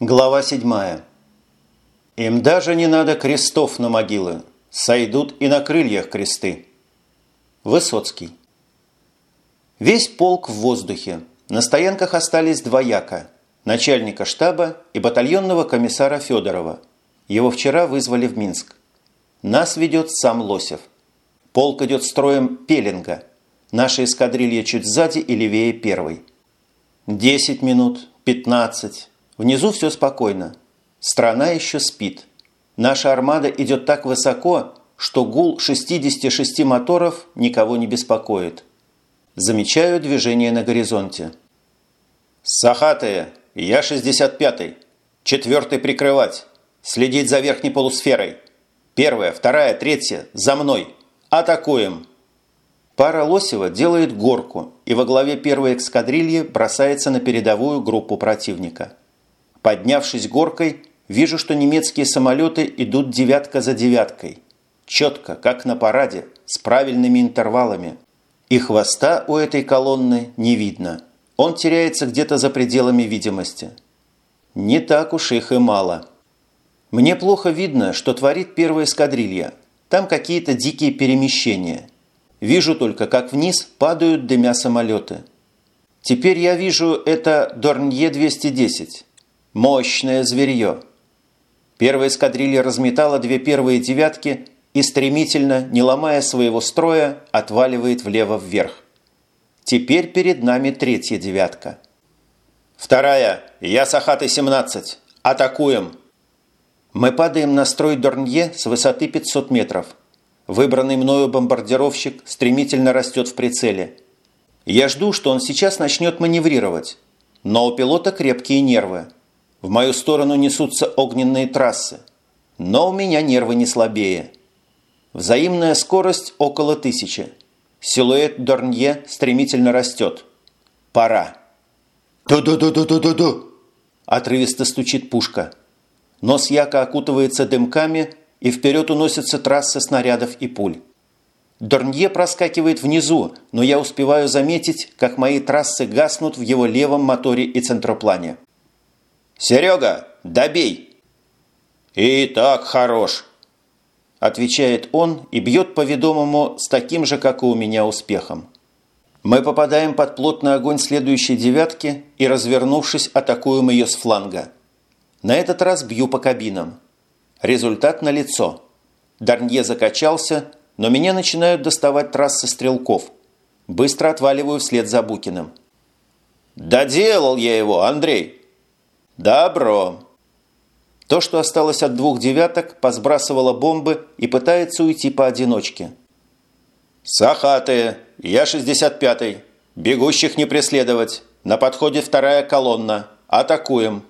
Глава 7. Им даже не надо крестов на могилы. Сойдут и на крыльях кресты. Высоцкий. Весь полк в воздухе. На стоянках остались два яка – начальника штаба и батальонного комиссара Федорова. Его вчера вызвали в Минск. Нас ведет сам Лосев. Полк идет строем пеленга. Наша эскадрилья чуть сзади и левее первой. Десять минут, пятнадцать. Внизу все спокойно. Страна еще спит. Наша армада идет так высоко, что гул 66 моторов никого не беспокоит. Замечаю движение на горизонте. «Сахатые! Я 65-й! Четвертый прикрывать! Следить за верхней полусферой! Первая, вторая, третья! За мной! Атакуем!» Пара Лосева делает горку и во главе первой эскадрильи бросается на передовую группу противника – Поднявшись горкой, вижу, что немецкие самолеты идут девятка за девяткой. Четко, как на параде, с правильными интервалами. И хвоста у этой колонны не видно. Он теряется где-то за пределами видимости. Не так уж их и мало. Мне плохо видно, что творит первая эскадрилья. Там какие-то дикие перемещения. Вижу только, как вниз падают дымя самолеты. Теперь я вижу это Дорнье-210. Мощное зверье. Первая эскадрилья разметала две первые девятки и стремительно, не ломая своего строя, отваливает влево-вверх. Теперь перед нами третья девятка. Вторая. Я Сахаты-17. Атакуем. Мы падаем на строй Дорнье с высоты 500 метров. Выбранный мною бомбардировщик стремительно растет в прицеле. Я жду, что он сейчас начнет маневрировать. Но у пилота крепкие нервы. В мою сторону несутся огненные трассы. Но у меня нервы не слабее. Взаимная скорость около тысячи. Силуэт Дорнье стремительно растет. Пора. «Ду-ду-ду-ду-ду-ду-ду!» Отрывисто стучит пушка. Нос яка окутывается дымками, и вперед уносятся трассы снарядов и пуль. Дорнье проскакивает внизу, но я успеваю заметить, как мои трассы гаснут в его левом моторе и центроплане. «Серега, добей!» «И так хорош!» Отвечает он и бьет по ведомому с таким же, как и у меня, успехом. Мы попадаем под плотный огонь следующей девятки и, развернувшись, атакуем ее с фланга. На этот раз бью по кабинам. Результат налицо. Дарнье закачался, но меня начинают доставать трассы стрелков. Быстро отваливаю вслед за Букиным. «Доделал я его, Андрей!» Добро. То, что осталось от двух девяток, посбрасывало бомбы и пытается уйти поодиночке. «Сахатые! Я 65-й! Бегущих не преследовать! На подходе вторая колонна! Атакуем!»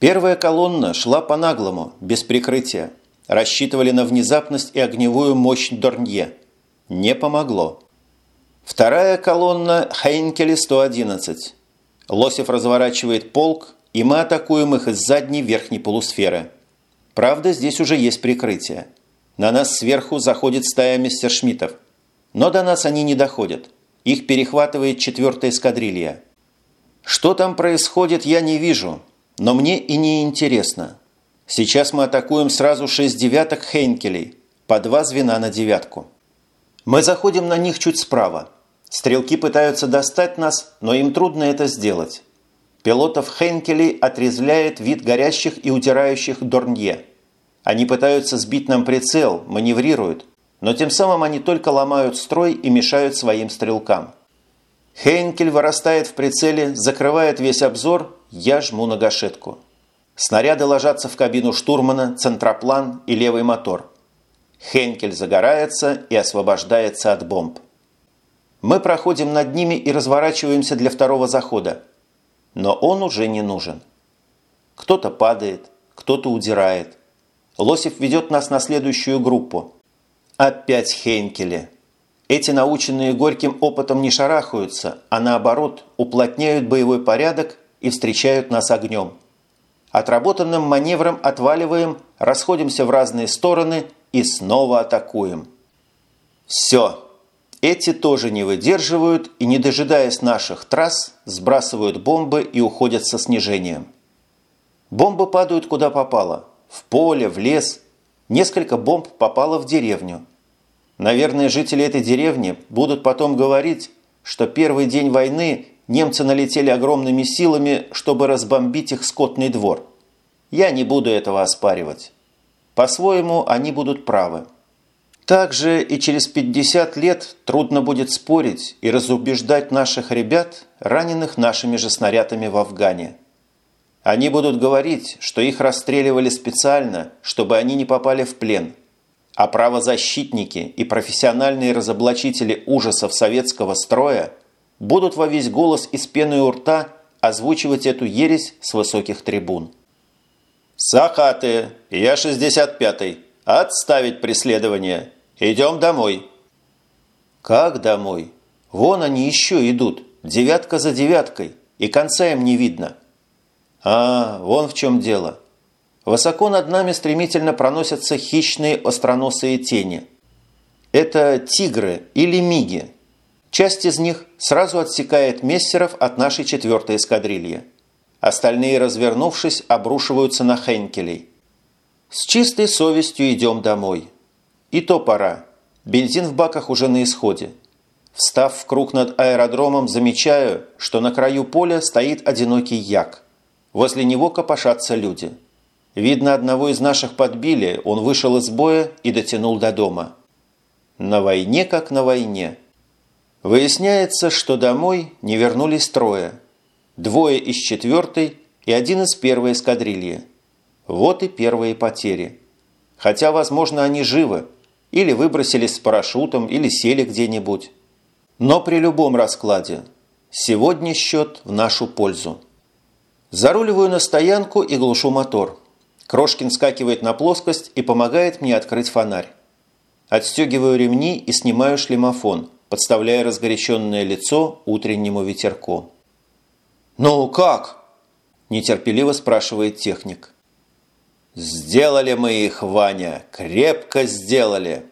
Первая колонна шла по-наглому, без прикрытия. Рассчитывали на внезапность и огневую мощь Дорнье. Не помогло. Вторая колонна Хейнкели 111. Лосев разворачивает полк, и мы атакуем их из задней верхней полусферы. Правда, здесь уже есть прикрытие. На нас сверху заходит стая мессершмиттов. Но до нас они не доходят. Их перехватывает четвертая эскадрилья. Что там происходит, я не вижу, но мне и не интересно. Сейчас мы атакуем сразу шесть девяток Хейнкелей, по два звена на девятку. Мы заходим на них чуть справа. Стрелки пытаются достать нас, но им трудно это сделать. Пилотов Хенкелей отрезвляет вид горящих и утирающих Дорнье. Они пытаются сбить нам прицел, маневрируют, но тем самым они только ломают строй и мешают своим стрелкам. Хейнкель вырастает в прицеле, закрывает весь обзор, я жму на гашетку. Снаряды ложатся в кабину штурмана, центроплан и левый мотор. Хенкель загорается и освобождается от бомб. Мы проходим над ними и разворачиваемся для второго захода но он уже не нужен. Кто-то падает, кто-то удирает. Лосев ведет нас на следующую группу. Опять Хейнкели. Эти наученные горьким опытом не шарахаются, а наоборот уплотняют боевой порядок и встречают нас огнем. Отработанным маневром отваливаем, расходимся в разные стороны и снова атакуем. Все. Эти тоже не выдерживают и, не дожидаясь наших трасс, сбрасывают бомбы и уходят со снижением. Бомбы падают куда попало. В поле, в лес. Несколько бомб попало в деревню. Наверное, жители этой деревни будут потом говорить, что первый день войны немцы налетели огромными силами, чтобы разбомбить их скотный двор. Я не буду этого оспаривать. По-своему, они будут правы. Также и через 50 лет трудно будет спорить и разубеждать наших ребят, раненых нашими же снарядами в Афгане. Они будут говорить, что их расстреливали специально, чтобы они не попали в плен. А правозащитники и профессиональные разоблачители ужасов советского строя будут во весь голос из пены у рта озвучивать эту ересь с высоких трибун. «Сахаты, я 65-й. Отставить преследование. Идем домой». «Как домой? Вон они еще идут, девятка за девяткой, и конца им не видно». «А, вон в чем дело. Высоко над нами стремительно проносятся хищные остроносые тени. Это тигры или миги. Часть из них сразу отсекает мессеров от нашей четвертой эскадрильи. Остальные, развернувшись, обрушиваются на Хенкелей. С чистой совестью идем домой. И то пора. Бензин в баках уже на исходе. Встав в круг над аэродромом, замечаю, что на краю поля стоит одинокий як. Возле него копошатся люди. Видно, одного из наших подбили, он вышел из боя и дотянул до дома. На войне как на войне. Выясняется, что домой не вернулись трое – двое из четвертой и один из первой эскадрильи. Вот и первые потери. Хотя, возможно, они живы, или выбросились с парашютом, или сели где-нибудь. Но при любом раскладе сегодня счет в нашу пользу. Заруливаю на стоянку и глушу мотор. Крошкин скакивает на плоскость и помогает мне открыть фонарь. Отстегиваю ремни и снимаю шлемофон, подставляя разгоряченное лицо утреннему ветерку. «Ну как?» – нетерпеливо спрашивает техник. «Сделали мы их, Ваня, крепко сделали!»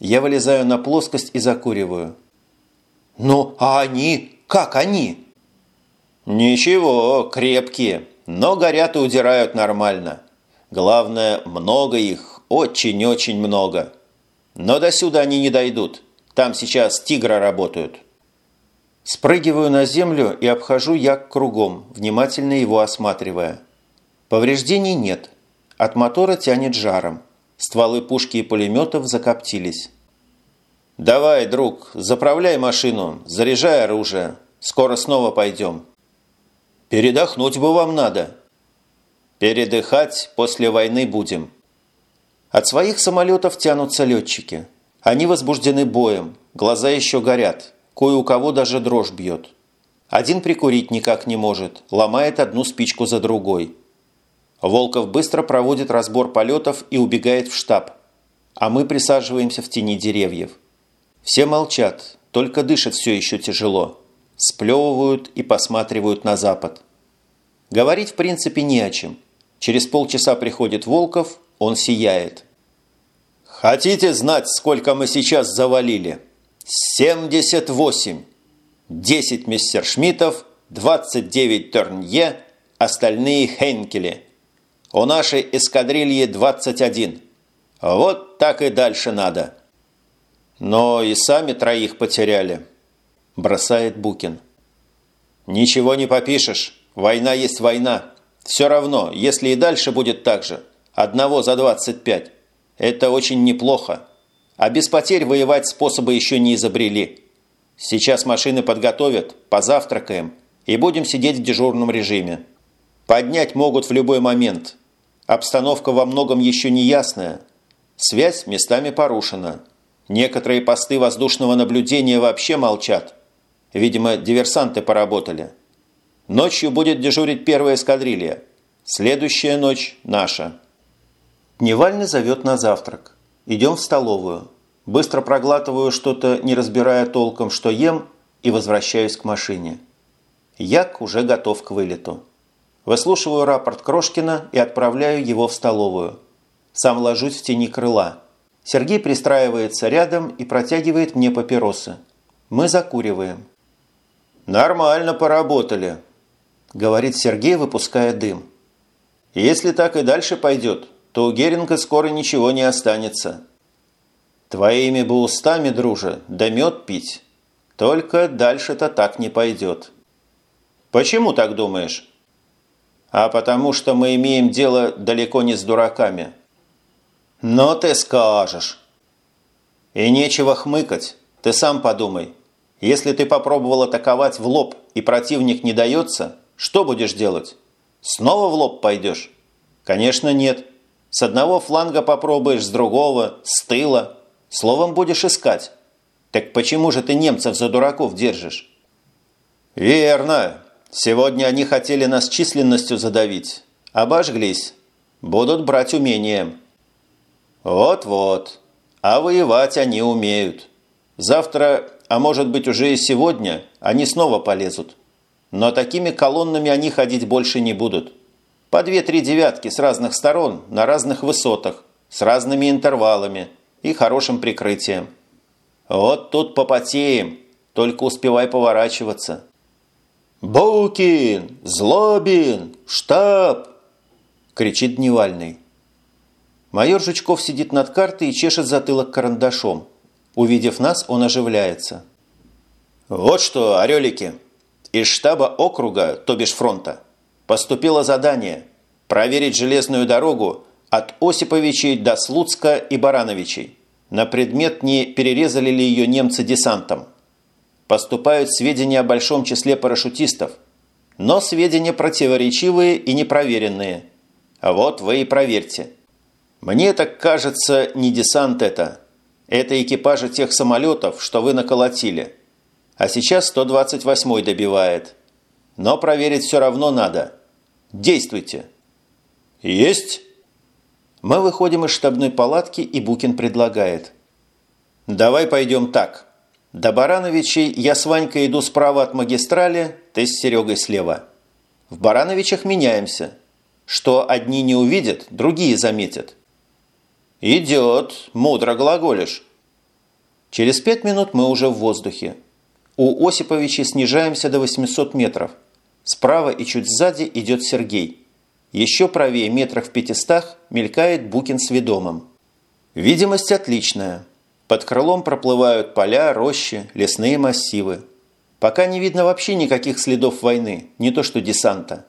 Я вылезаю на плоскость и закуриваю. «Ну, а они? Как они?» «Ничего, крепкие, но горят и удирают нормально. Главное, много их, очень-очень много. Но до сюда они не дойдут. Там сейчас тигры работают». Спрыгиваю на землю и обхожу як кругом, внимательно его осматривая. Повреждений нет. От мотора тянет жаром. Стволы пушки и пулеметов закоптились. «Давай, друг, заправляй машину, заряжай оружие. Скоро снова пойдем». «Передохнуть бы вам надо». «Передыхать после войны будем». От своих самолетов тянутся летчики. Они возбуждены боем, глаза еще горят. Кое у кого даже дрожь бьет. Один прикурить никак не может, ломает одну спичку за другой. Волков быстро проводит разбор полетов и убегает в штаб. А мы присаживаемся в тени деревьев. Все молчат, только дышат все еще тяжело. Сплевывают и посматривают на запад. Говорить в принципе не о чем. Через полчаса приходит Волков, он сияет. «Хотите знать, сколько мы сейчас завалили?» 78. 10 мессершмиттов, 29 Торнье, остальные Хенкели. У нашей эскадрильи 21. Вот так и дальше надо. Но и сами троих потеряли, бросает Букин. Ничего не попишешь. Война есть война. Все равно, если и дальше будет так же, одного за 25, это очень неплохо. А без потерь воевать способы еще не изобрели. Сейчас машины подготовят, позавтракаем и будем сидеть в дежурном режиме. Поднять могут в любой момент. Обстановка во многом еще не ясная. Связь местами порушена. Некоторые посты воздушного наблюдения вообще молчат. Видимо, диверсанты поработали. Ночью будет дежурить первая эскадрилья. Следующая ночь наша. Дневальный зовет на завтрак. Идем в столовую. Быстро проглатываю что-то, не разбирая толком, что ем, и возвращаюсь к машине. Як уже готов к вылету. Выслушиваю рапорт Крошкина и отправляю его в столовую. Сам ложусь в тени крыла. Сергей пристраивается рядом и протягивает мне папиросы. Мы закуриваем. «Нормально поработали», – говорит Сергей, выпуская дым. Если так и дальше пойдет, то у Геринга скоро ничего не останется. Твоими бы устами, друже, да мед пить. Только дальше-то так не пойдет. Почему так думаешь? А потому что мы имеем дело далеко не с дураками. Но ты скажешь. И нечего хмыкать. Ты сам подумай. Если ты попробовал атаковать в лоб и противник не дается, что будешь делать? Снова в лоб пойдешь? Конечно, нет. С одного фланга попробуешь, с другого, с тыла. Словом, будешь искать. Так почему же ты немцев за дураков держишь? Верно. Сегодня они хотели нас численностью задавить. Обожглись. Будут брать умением. Вот-вот. А воевать они умеют. Завтра, а может быть уже и сегодня, они снова полезут. Но такими колоннами они ходить больше не будут. По две-три девятки с разных сторон, на разных высотах, с разными интервалами и хорошим прикрытием. Вот тут попотеем, только успевай поворачиваться. «Букин! Злобин! Штаб!» – кричит Дневальный. Майор Жучков сидит над картой и чешет затылок карандашом. Увидев нас, он оживляется. «Вот что, орелики!» Из штаба округа, то бишь фронта, поступило задание проверить железную дорогу от Осиповичей до Слуцка и Барановичей на предмет, не перерезали ли ее немцы десантом. Поступают сведения о большом числе парашютистов, но сведения противоречивые и непроверенные. А вот вы и проверьте. Мне так кажется, не десант это. Это экипажи тех самолетов, что вы наколотили – а сейчас 128-й добивает. Но проверить все равно надо. Действуйте. Есть. Мы выходим из штабной палатки, и Букин предлагает. Давай пойдем так. До Барановичей я с Ванькой иду справа от магистрали, ты с Серегой слева. В Барановичах меняемся. Что одни не увидят, другие заметят. «Идет, мудро глаголишь». Через пять минут мы уже в воздухе. У Осиповича снижаемся до 800 метров. Справа и чуть сзади идет Сергей. Еще правее метрах в пятистах мелькает Букин с ведомым. Видимость отличная. Под крылом проплывают поля, рощи, лесные массивы. Пока не видно вообще никаких следов войны, не то что десанта.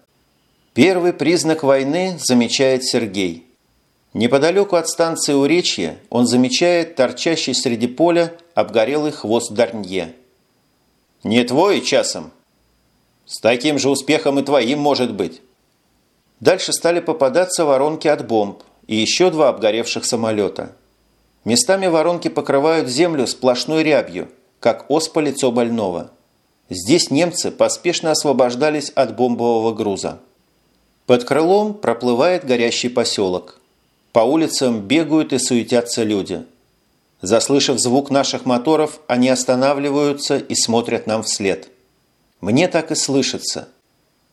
Первый признак войны замечает Сергей. Неподалеку от станции Уречья он замечает торчащий среди поля обгорелый хвост Дарнье. Не твой часом? С таким же успехом и твоим может быть. Дальше стали попадаться воронки от бомб и еще два обгоревших самолета. Местами воронки покрывают землю сплошной рябью, как оспа лицо больного. Здесь немцы поспешно освобождались от бомбового груза. Под крылом проплывает горящий поселок. По улицам бегают и суетятся люди – Заслышав звук наших моторов, они останавливаются и смотрят нам вслед. Мне так и слышится.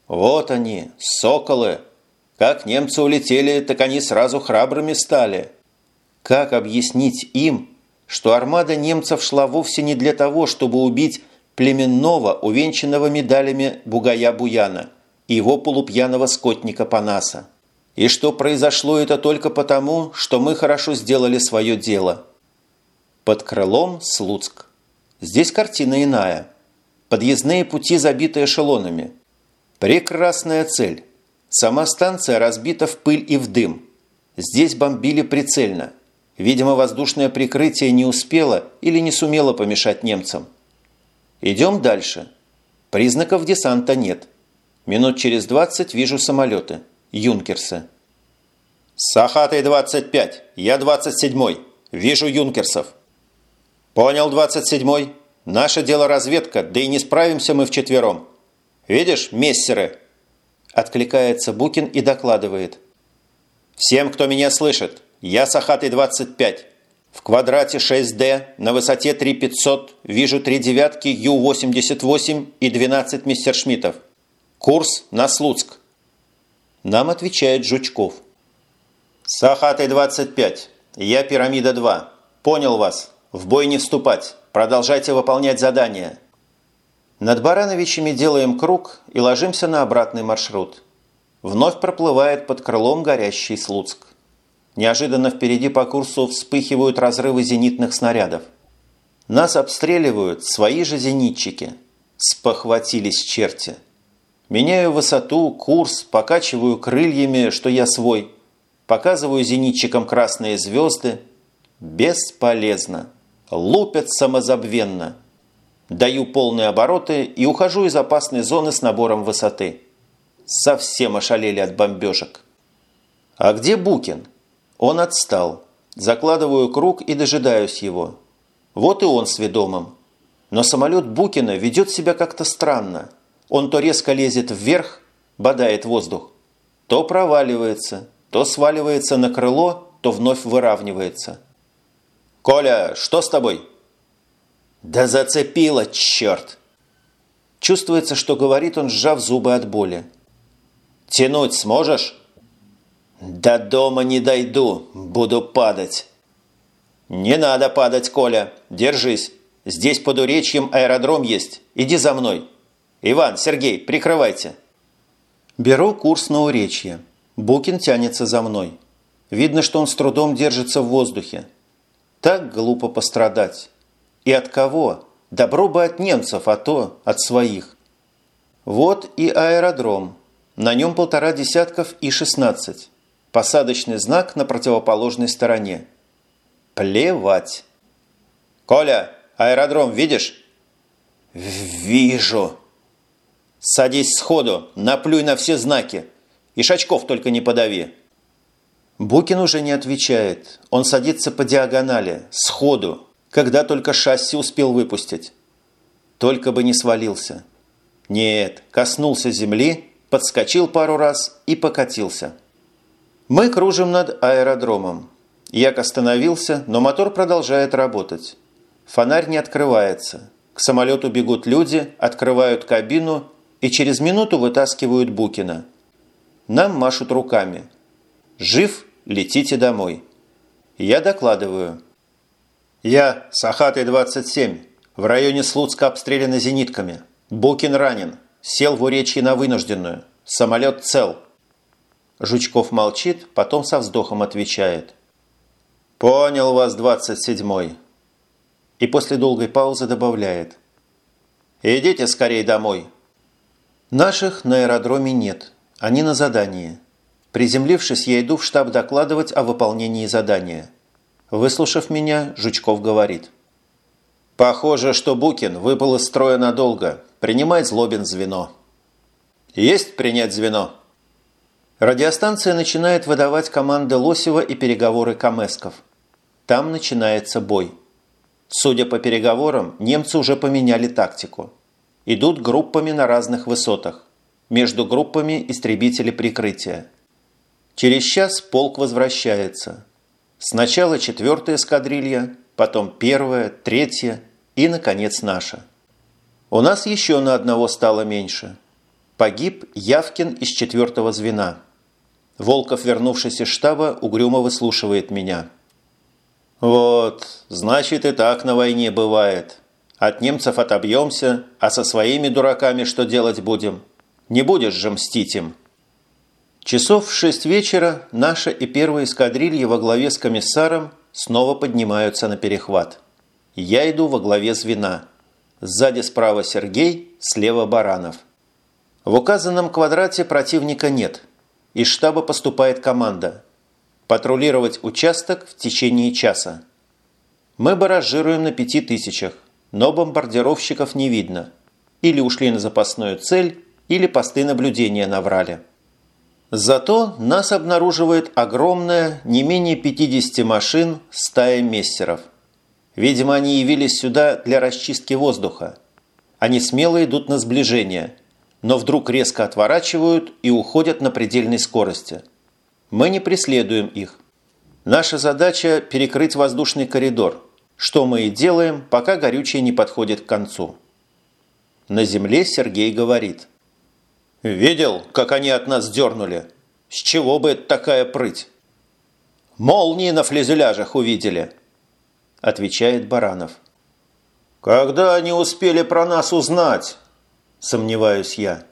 Вот они, соколы. Как немцы улетели, так они сразу храбрыми стали. Как объяснить им, что армада немцев шла вовсе не для того, чтобы убить племенного, увенчанного медалями Бугая Буяна и его полупьяного скотника Панаса? И что произошло это только потому, что мы хорошо сделали свое дело – под крылом Слуцк. Здесь картина иная. Подъездные пути забиты эшелонами. Прекрасная цель. Сама станция разбита в пыль и в дым. Здесь бомбили прицельно. Видимо, воздушное прикрытие не успело или не сумело помешать немцам. Идем дальше. Признаков десанта нет. Минут через 20 вижу самолеты. Юнкерсы. «Сахатый 25, я 27-й. Вижу юнкерсов». «Понял, 27-й. Наше дело разведка, да и не справимся мы вчетвером. Видишь, мессеры?» Откликается Букин и докладывает. «Всем, кто меня слышит, я Сахатый 25. В квадрате 6D на высоте 3500 вижу три девятки Ю-88 и 12 мистершмиттов. Курс на Слуцк». Нам отвечает Жучков. «Сахатый 25. Я Пирамида 2. Понял вас. В бой не вступать. Продолжайте выполнять задания. Над Барановичами делаем круг и ложимся на обратный маршрут. Вновь проплывает под крылом горящий Слуцк. Неожиданно впереди по курсу вспыхивают разрывы зенитных снарядов. Нас обстреливают свои же зенитчики. Спохватились черти. Меняю высоту, курс, покачиваю крыльями, что я свой. Показываю зенитчикам красные звезды. Бесполезно. Лупят самозабвенно. Даю полные обороты и ухожу из опасной зоны с набором высоты. Совсем ошалели от бомбежек. А где Букин? Он отстал. Закладываю круг и дожидаюсь его. Вот и он с ведомым. Но самолет Букина ведет себя как-то странно. Он то резко лезет вверх, бодает воздух, то проваливается, то сваливается на крыло, то вновь выравнивается. «Коля, что с тобой?» «Да зацепило, черт!» Чувствуется, что говорит он, сжав зубы от боли. «Тянуть сможешь?» «До дома не дойду, буду падать». «Не надо падать, Коля, держись. Здесь под Уречьем аэродром есть. Иди за мной. Иван, Сергей, прикрывайте». Беру курс на Уречье. Букин тянется за мной. Видно, что он с трудом держится в воздухе. Так глупо пострадать. И от кого? Добро бы от немцев, а то от своих. Вот и аэродром. На нем полтора десятков и шестнадцать. Посадочный знак на противоположной стороне. Плевать. «Коля, аэродром видишь?» «Вижу». «Садись сходу, наплюй на все знаки. И Шачков только не подави». Букин уже не отвечает. Он садится по диагонали, сходу, когда только шасси успел выпустить. Только бы не свалился. Нет, коснулся земли, подскочил пару раз и покатился. Мы кружим над аэродромом. Як остановился, но мотор продолжает работать. Фонарь не открывается. К самолету бегут люди, открывают кабину и через минуту вытаскивают Букина. Нам машут руками. «Жив? Летите домой». Я докладываю. «Я, Сахатый, 27. В районе Слуцка обстреляны зенитками. Букин ранен. Сел в уречье на вынужденную. Самолет цел». Жучков молчит, потом со вздохом отвечает. «Понял вас, двадцать седьмой». И после долгой паузы добавляет. «Идите скорее домой». Наших на аэродроме нет. Они на задании. Приземлившись, я иду в штаб докладывать о выполнении задания. Выслушав меня, Жучков говорит. «Похоже, что Букин выпал из строя надолго. Принимает Злобин звено». «Есть принять звено?» Радиостанция начинает выдавать команды Лосева и переговоры Камесков. Там начинается бой. Судя по переговорам, немцы уже поменяли тактику. Идут группами на разных высотах. Между группами истребители прикрытия. Через час полк возвращается. Сначала четвертая эскадрилья, потом первая, третья и, наконец, наша. У нас еще на одного стало меньше. Погиб Явкин из четвертого звена – Волков, вернувшись из штаба, угрюмо выслушивает меня. «Вот, значит, и так на войне бывает. От немцев отобьемся, а со своими дураками что делать будем? Не будешь же мстить им». Часов в шесть вечера наша и первая эскадрилья во главе с комиссаром снова поднимаются на перехват. Я иду во главе звена. Сзади справа Сергей, слева Баранов. В указанном квадрате противника нет – из штаба поступает команда патрулировать участок в течение часа. Мы баражируем на пяти тысячах, но бомбардировщиков не видно. Или ушли на запасную цель, или посты наблюдения наврали. Зато нас обнаруживает огромная, не менее 50 машин, стая мессеров. Видимо, они явились сюда для расчистки воздуха. Они смело идут на сближение, но вдруг резко отворачивают и уходят на предельной скорости. Мы не преследуем их. Наша задача – перекрыть воздушный коридор, что мы и делаем, пока горючее не подходит к концу. На земле Сергей говорит. «Видел, как они от нас дернули? С чего бы это такая прыть?» «Молнии на флезеляжах увидели», – отвечает Баранов. «Когда они успели про нас узнать?» Сомневаюсь я.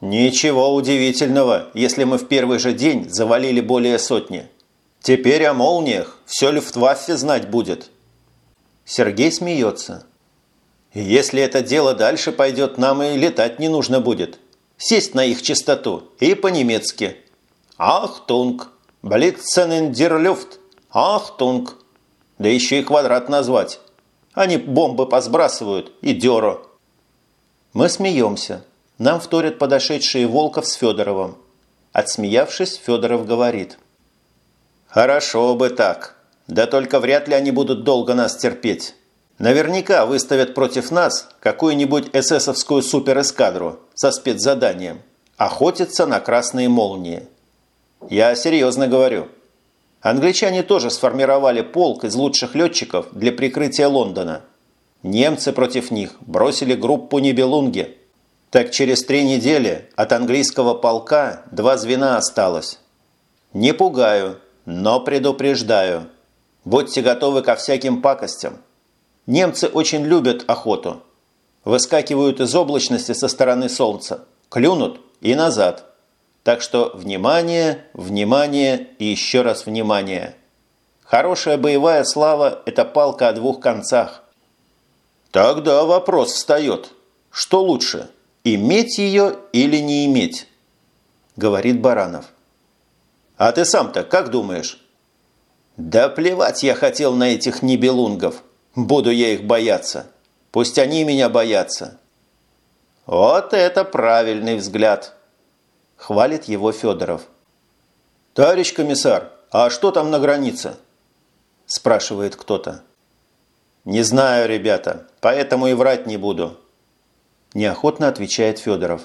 Ничего удивительного, если мы в первый же день завалили более сотни. Теперь о молниях все Люфтваффе знать будет. Сергей смеется. Если это дело дальше пойдет, нам и летать не нужно будет. Сесть на их частоту и по-немецки. Achtung, Blitzen in der Luft, Achtung. Да еще и квадрат назвать. Они бомбы посбрасывают и дёру. Мы смеемся. Нам вторят подошедшие Волков с Федоровым. Отсмеявшись, Федоров говорит. «Хорошо бы так. Да только вряд ли они будут долго нас терпеть. Наверняка выставят против нас какую-нибудь эсэсовскую суперэскадру со спецзаданием. Охотиться на красные молнии. Я серьезно говорю. Англичане тоже сформировали полк из лучших летчиков для прикрытия Лондона. Немцы против них бросили группу Нибелунги. Так через три недели от английского полка два звена осталось. Не пугаю, но предупреждаю. Будьте готовы ко всяким пакостям. Немцы очень любят охоту. Выскакивают из облачности со стороны солнца, клюнут и назад. Так что внимание, внимание и еще раз внимание. Хорошая боевая слава – это палка о двух концах. Тогда вопрос встает. Что лучше – «Иметь ее или не иметь?» – говорит Баранов. «А ты сам-то как думаешь?» «Да плевать я хотел на этих небелунгов. Буду я их бояться. Пусть они меня боятся». «Вот это правильный взгляд!» – хвалит его Федоров. «Товарищ комиссар, а что там на границе?» – спрашивает кто-то. «Не знаю, ребята, поэтому и врать не буду неохотно отвечает Федоров.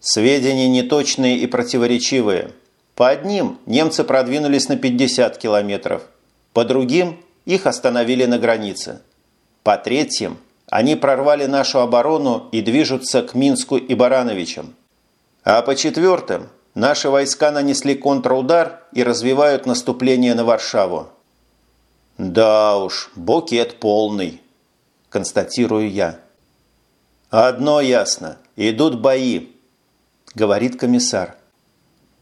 Сведения неточные и противоречивые. По одним немцы продвинулись на 50 километров, по другим их остановили на границе. По третьим они прорвали нашу оборону и движутся к Минску и Барановичам. А по четвертым наши войска нанесли контрудар и развивают наступление на Варшаву. «Да уж, букет полный», – констатирую я. «Одно ясно. Идут бои», – говорит комиссар.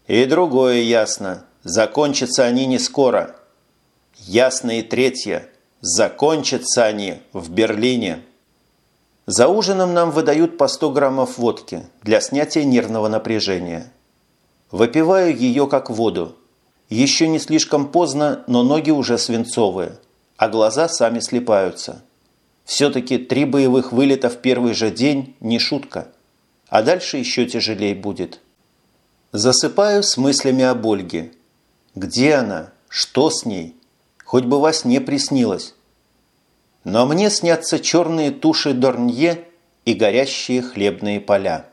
«И другое ясно. Закончатся они не скоро. Ясно и третье. Закончатся они в Берлине». За ужином нам выдают по 100 граммов водки для снятия нервного напряжения. Выпиваю ее как воду. Еще не слишком поздно, но ноги уже свинцовые, а глаза сами слепаются. Все-таки три боевых вылета в первый же день – не шутка. А дальше еще тяжелее будет. Засыпаю с мыслями об Ольге. Где она? Что с ней? Хоть бы во сне приснилось. Но мне снятся черные туши Дорнье и горящие хлебные поля.